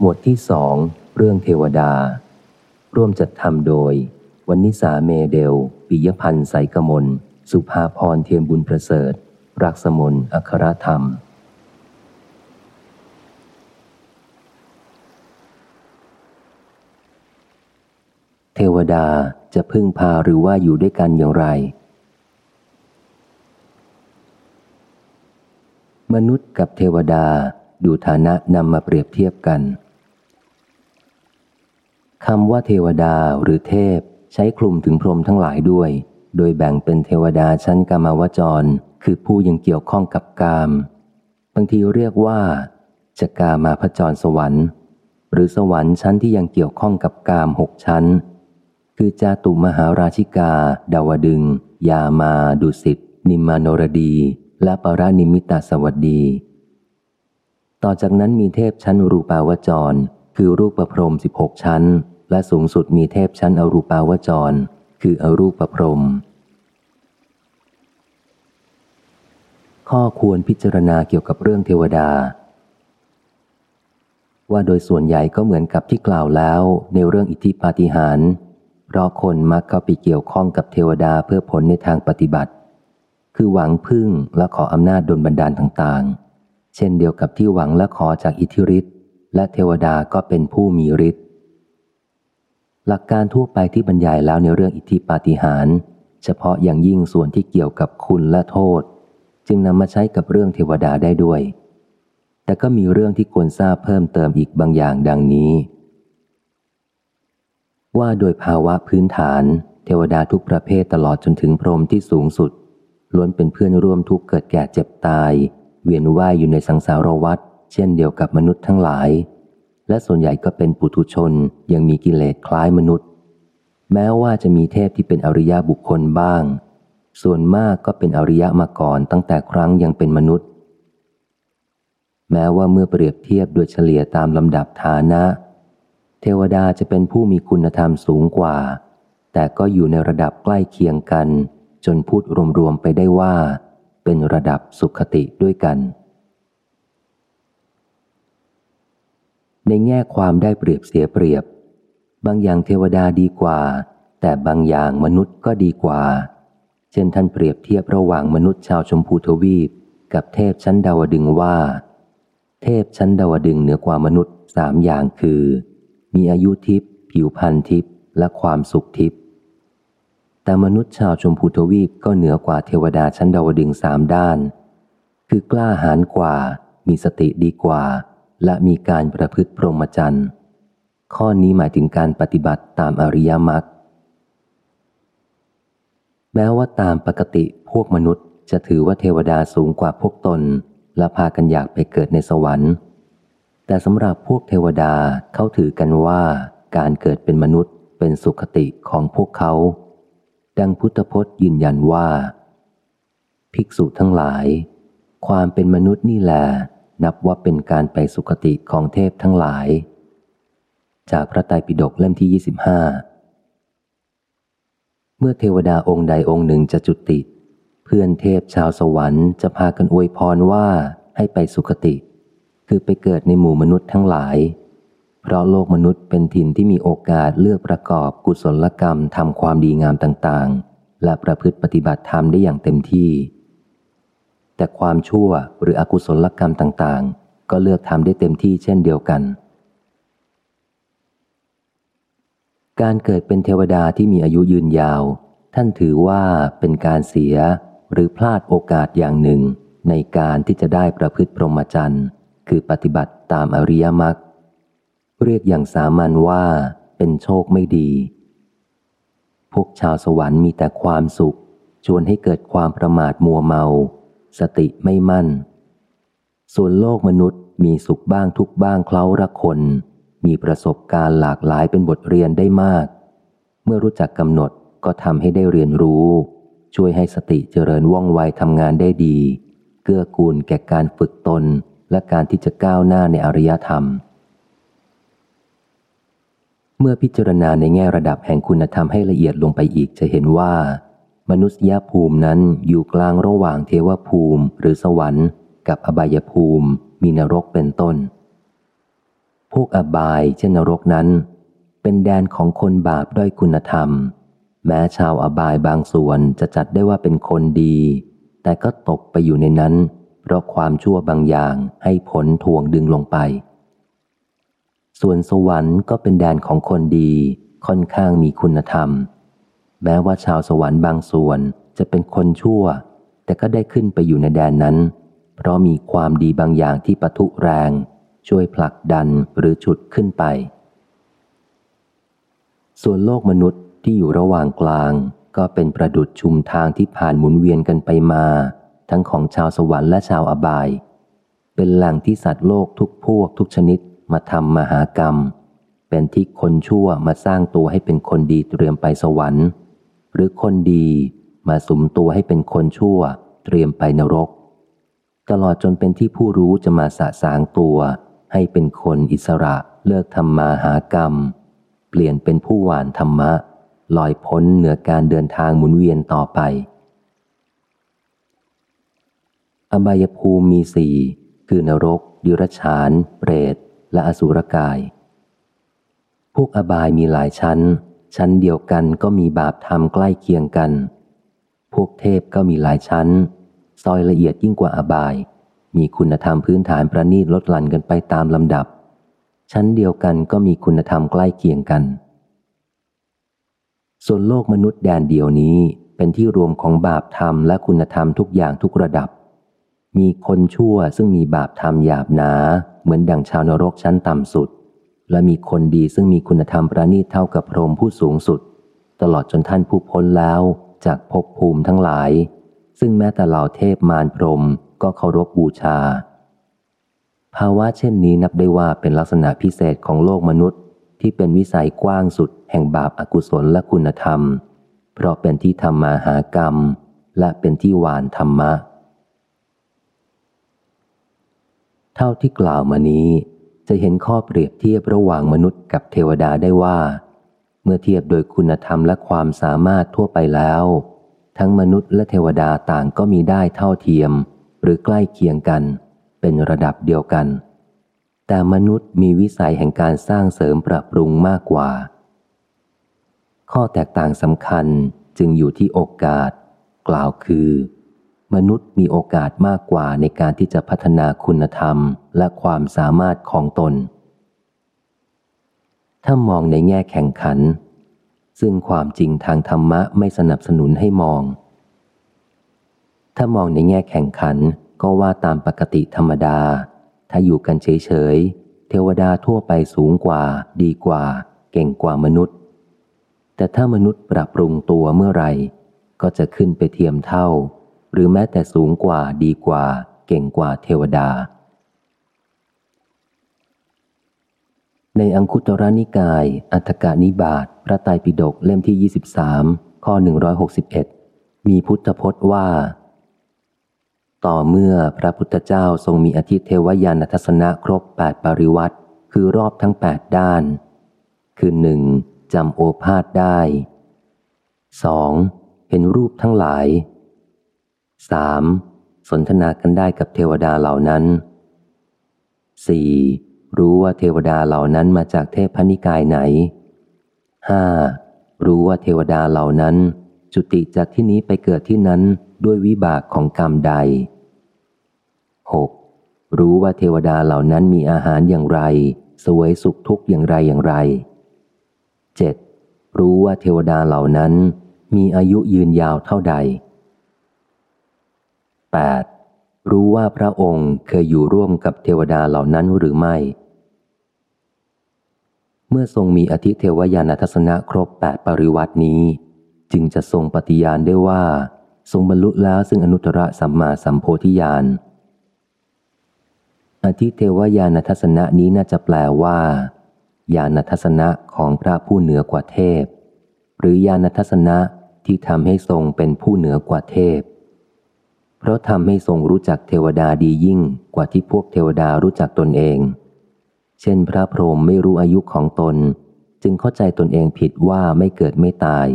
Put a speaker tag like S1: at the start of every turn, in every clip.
S1: หมวดที่สองเรื่องเทวดา ร่วมจัดทำโดย วันนิสาเมเดล ปิยพันธ์ไสกมล สุภาพรเทียมบุญประเสริฐ รักสมนอัครธรรม เทวดาจะพึ่งพาหรือว่าอยู่ด้วยกันอย่างไร มนุษย์กับเทวดาดูฐานะนำมาเปรียบเทียบกัน คำว่าเทวดาหรือเทพ ใช้คลุมถึงพรหมทั้งหลายด้วย โดยแบ่งเป็นเทวดาชั้นกามาวจร คือผู้ยังเกี่ยวข้องกับกาม บางทีเรียกว่าจะกามาพจรสวรรค์ หรือสวรรค์ชั้นที่ยังเกี่ยวข้องกับกามหกชั้น คือจาตุมหาราชิกา ดาวดึง ยามา ดุสิต นิมานรดี และปรานิมิตาสวัสดี ต่อจากนั้นมีเทพชั้นรูปาวจร คือรูปประพรมสิบหกชั้น และสูงสุดมีเทพชั้นอรูปาวจร คืออรูปประพรมข้อควรพิจารณาเกี่ยวกับเรื่องเทวดา ว่าโดยส่วนใหญ่ก็เหมือนกับที่กล่าวแล้วในเรื่องอิทธิปาฏิหาริย์เพราะคนมักเข้าไปเกี่ยวข้องกับเทวดาเพื่อผลในทางปฏิบัติ คือหวังพึ่งและขออำนาจดลบันดาลต่างๆ เช่นเดียวกับที่หวังและขอจากอิทธิฤทธิ และเทวดาก็เป็นผู้มีฤทธิ์หลักการทั่วไปที่บรรยายแล้วในเรื่องอิทธิปาฏิหาริย์เฉพาะอย่างยิ่งส่วนที่เกี่ยวกับคุณและโทษ จึงนำมาใช้กับเรื่องเทวดาได้ด้วย แต่ก็มีเรื่องที่ควรทราบเพิ่มเติมอีกบางอย่างดังนี้ ว่าโดยภาวะพื้นฐาน เทวดาทุกประเภทตลอดจนถึงพรหมที่สูงสุดล้วนเป็นเพื่อนร่วมทุกเกิดแก่เจ็บตาย เวียนว่ายอยู่ในสังสารวัฏ เช่นเดียวกับมนุษย์ทั้งหลาย และส่วนใหญ่ก็เป็นปุถุชนยังมีกิเลสคล้ายมนุษย์ แม้ว่าจะมีเทพที่เป็นอริยบุคคลบ้าง ส่วนมากก็เป็นอริยมาก่อนตั้งแต่ครั้งยังเป็นมนุษย์ แม้ว่าเมื่อเปรียบเทียบโดยเฉลี่ยตามลำดับฐานะ เทวดาจะเป็นผู้มีคุณธรรมสูงกว่า แต่ก็อยู่ในระดับใกล้เคียงกัน จนพูดรวมๆไปได้ว่า เป็นระดับสุขติด้วยกัน ในแง่ความได้เปรียบเสียเปรียบ บางอย่างเทวดาดีกว่า แต่บางอย่างมนุษย์ก็ดีกว่า เช่นท่านเปรียบเทียบระหว่างมนุษย์ชาวชมพูทวีป กับเทพชั้นดาวดึงว่า เทพชั้นดาวดึงเหนือกว่ามนุษย์สามอย่างคือ มีอายุทิพย์ผิวพรรณทิพย์และความสุขทิพย์แต่มนุษย์ชาวชมพูทวีปก็เหนือกว่าเทวดาชั้นดาวดึงสามด้าน คือกล้าหาญกว่า มีสติดีกว่า และมีการประพฤติพรหมจรรย์ ข้อนี้หมายถึงการปฏิบัติตามอริยมรรค แม้ว่าตามปกติพวกมนุษย์จะถือว่าเทวดาสูงกว่าพวกตน และพากันอยากไปเกิดในสวรรค์ แต่สำหรับพวกเทวดาเขาถือกันว่าการเกิดเป็นมนุษย์เป็นสุขติของพวกเขา ดังพุทธพจน์ยืนยันว่า ภิกษุทั้งหลาย ความเป็นมนุษย์นี่แหละ นับว่าเป็นการไปสุคติของเทพทั้งหลาย จากพระไตรปิฎกเล่มที่ 25 เมื่อเทวดาองค์ใดองค์หนึ่งจะจุติ เพื่อนเทพชาวสวรรค์จะพากันอวยพรว่าให้ไปสุคติ คือไปเกิดในหมู่มนุษย์ทั้งหลาย เพราะโลกมนุษย์เป็นถิ่นที่มีโอกาสเลือกประกอบกุศลกรรมทำความดีงามต่างๆ และประพฤติปฏิบัติธรรมได้อย่างเต็มที่ แต่ความชั่วหรืออกุศลกรรมต่างๆ ก็เลือกทำได้เต็มที่เช่นเดียวกัน การเกิดเป็นเทวดาที่มีอายุยืนยาว ท่านถือว่าเป็นการเสียหรือพลาดโอกาสอย่างหนึ่ง ในการที่จะได้ประพฤติพรหมจรรย์คือปฏิบัติตามอริยมรรคเรียกอย่างสามัญว่าเป็นโชคไม่ดี พวกชาวสวรรค์มีแต่ความสุข ชวนให้เกิดความประมาทมัวเมา สติไม่มั่น ส่วนโลกมนุษย์มีสุขบ้างทุกบ้างเคล้ารักคน มีประสบการณ์หลากหลายเป็นบทเรียนได้มาก เมื่อรู้จักกำหนดก็ทำให้ได้เรียนรู้ ช่วยให้สติเจริญว่องไวทำงานได้ดี เกื้อกูลแก่การฝึกตนและการที่จะก้าวหน้าในอริยธรรม เมื่อพิจารณาในแง่ระดับแห่งคุณธรรมให้ละเอียดลงไปอีกจะเห็นว่า มนุษยภูมินั้นอยู่กลางระหว่างเทวภูมิหรือสวรรค์ กับอบายภูมิมีนรกเป็นต้น พวกอบายเช่นนรกนั้น เป็นแดนของคนบาปด้อยคุณธรรม แม้ชาวอบายบางส่วนจะจัดได้ว่าเป็นคนดี แต่ก็ตกไปอยู่ในนั้น เพราะความชั่วบางอย่างให้ผลทวงดึงลงไป ส่วนสวรรค์ก็เป็นแดนของคนดีค่อนข้างมีคุณธรรม แม้ว่าชาวสวรรค์บางส่วนจะเป็นคนชั่ว แต่ก็ได้ขึ้นไปอยู่ในแดนนั้น เพราะมีความดีบางอย่างที่ปะทุแรง ช่วยผลักดันหรือฉุดขึ้นไป ส่วนโลกมนุษย์ที่อยู่ระหว่างกลาง ก็เป็นประดุดชุมทางที่ผ่านหมุนเวียนกันไปมา ทั้งของชาวสวรรค์และชาวอบาย เป็นแหล่งที่สัตว์โลกทุกพวกทุกชนิดมาทำมหากรรม เป็นที่คนชั่วมาสร้างตัวให้เป็นคนดีเตรียมไปสวรรค์ หรือคนดีมาสุมตัวให้เป็นคนชั่ว เตรียมไปนรก ตลอดจนเป็นที่ผู้รู้จะมาสะสางตัว ให้เป็นคนอิสระเลิกทำมาหากรรม เปลี่ยนเป็นผู้หวานธรรมะ ลอยพ้นเหนือการเดินทางหมุนเวียนต่อไป อบายภูมิมีสี่คือนรกดิรชาน เปรต และอสุรกาย พวกอบายมีหลายชั้น ชั้นเดียวกันก็มีบาปธรรมใกล้เคียงกัน พวกเทพก็มีหลายชั้น ซอยละเอียดยิ่งกว่าอบาย มีคุณธรรมพื้นฐานประณีตลดหลั่นกันไปตามลำดับ ชั้นเดียวกันก็มีคุณธรรมใกล้เคียงกัน ส่วนโลกมนุษย์แดนเดียวนี้เป็นที่รวมของบาปธรรมและคุณธรรมทุกอย่างทุกระดับ มีคนชั่วซึ่งมีบาปธรรมหยาบหนา เหมือนดังชาวนรกชั้นต่ำสุด และมีคนดีซึ่งมีคุณธรรมประณีตเท่ากับพรหมผู้สูงสุด ตลอดจนท่านผู้พ้นแล้วจากภพภูมิทั้งหลาย ซึ่งแม้แต่เหล่าเทพมารพรหมก็เคารพบูชา ภาวะเช่นนี้นับได้ว่าเป็นลักษณะพิเศษของโลกมนุษย์ ที่เป็นวิสัยกว้างสุด แห่งบาปอากุศลและคุณธรรม เพราะเป็นที่ทำมาหากรรม และเป็นที่หวานธรรมะ เท่าที่กล่าวมานี้ จะเห็นข้อเปรียบเทียบระหว่างมนุษย์กับเทวดาได้ว่า เมื่อเทียบโดยคุณธรรมและความสามารถทั่วไปแล้ว ทั้งมนุษย์และเทวดาต่างก็มีได้เท่าเทียม หรือใกล้เคียงกัน เป็นระดับเดียวกัน แต่มนุษย์มีวิสัยแห่งการสร้างเสริมปรับปรุงมากกว่า ข้อแตกต่างสำคัญจึงอยู่ที่โอกาส กล่าวคือ มนุษย์มีโอกาสมากกว่าในการที่จะพัฒนาคุณธรรมและความสามารถของตน ถ้ามองในแง่แข่งขัน ซึ่งความจริงทางธรรมะไม่สนับสนุนให้มอง ถ้ามองในแง่แข่งขันก็ว่าตามปกติธรรมดา ถ้าอยู่กันเฉยๆ เทวดาทั่วไปสูงกว่า ดีกว่า เก่งกว่ามนุษย์ แต่ถ้ามนุษย์ปรับปรุงตัวเมื่อไหร่ ก็จะขึ้นไปเทียมเท่า หรือแม้แต่สูงกว่าดีกว่า เก่งกว่าเทวดา ในอังคุตรนิกาย อัตกานิบาตพระไตรปิฎกเล่มที่ 23 ข้อ 161 มีพุทธพจน์ว่า ต่อเมื่อพระพุทธเจ้าทรงมีอธิเทวยานทัศนะครบแปดปริวัติคือรอบทั้งแปดด้าน คือหนึ่งจำโอภาษได้สองเห็นรูปทั้งหลาย สามสนทนากันได้กับเทวดาเหล่านั้นสี่รู้ว่าเทวดาเหล่านั้นมาจากเทพพนิกายไหนห้ารู้ว่าเทวดาเหล่านั้น จุติจากที่นี้ไปเกิดที่นั้นด้วยวิบากของกรรมใดหกรู้ว่าเทวดาเหล่านั้นมีอาหารอย่างไร สวยสุขทุกข์อย่างไรอย่างไรเจ็ดรู้ว่าเทวดาเหล่านั้นมีอายุยืนยาวเท่าใด 8. รู้ว่าพระองค์เคยอยู่ร่วมกับเทวดาเหล่านั้นหรือไม่ เมื่อทรงมีอธิเทวยานทัศนะครบแปดปริวัตินี้ จึงจะทรงปฏิญาณได้ว่า ทรงบรรลุแล้วซึ่งอนุตตรสัมมาสัมโพธิญาณอธิเทวยานทัศนะนี้น่าจะแปลว่าญาณทัศนะของพระผู้เหนือกว่าเทพ หรือญาณทัศนะที่ทำให้ทรงเป็นผู้เหนือกว่าเทพ เพราะทำให้ทรงรู้จักเทวดาดียิ่งกว่าที่พวกเทวดารู้จักตนเอง เช่นพระพรหมไม่รู้อายุของตน จึงเข้าใจตนเองผิดว่าไม่เกิดไม่ตาย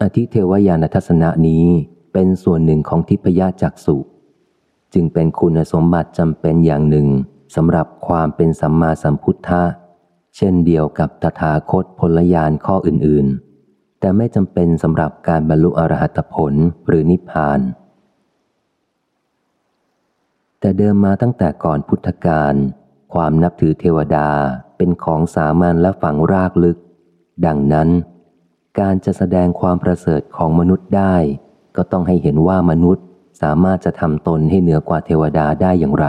S1: อธิเทวยานทัศนะนี้เป็นส่วนหนึ่งของทิพยจักสุจึงเป็นคุณสมบัติจำเป็นอย่างหนึ่งสำหรับความเป็นสัมมาสัมพุทธะ เช่นเดียวกับตถาคตพลยานข้ออื่นๆ แต่ไม่จำเป็นสำหรับการบรรลุอรหัตผลหรือนิพพาน แต่เดิมมาตั้งแต่ก่อนพุทธกาลความนับถือเทวดาเป็นของสามัญและฝังรากลึก ดังนั้น การจะแสดงความประเสริฐของมนุษย์ได้ ก็ต้องให้เห็นว่ามนุษย์สามารถจะทำตนให้เหนือกว่าเทวดาได้อย่างไร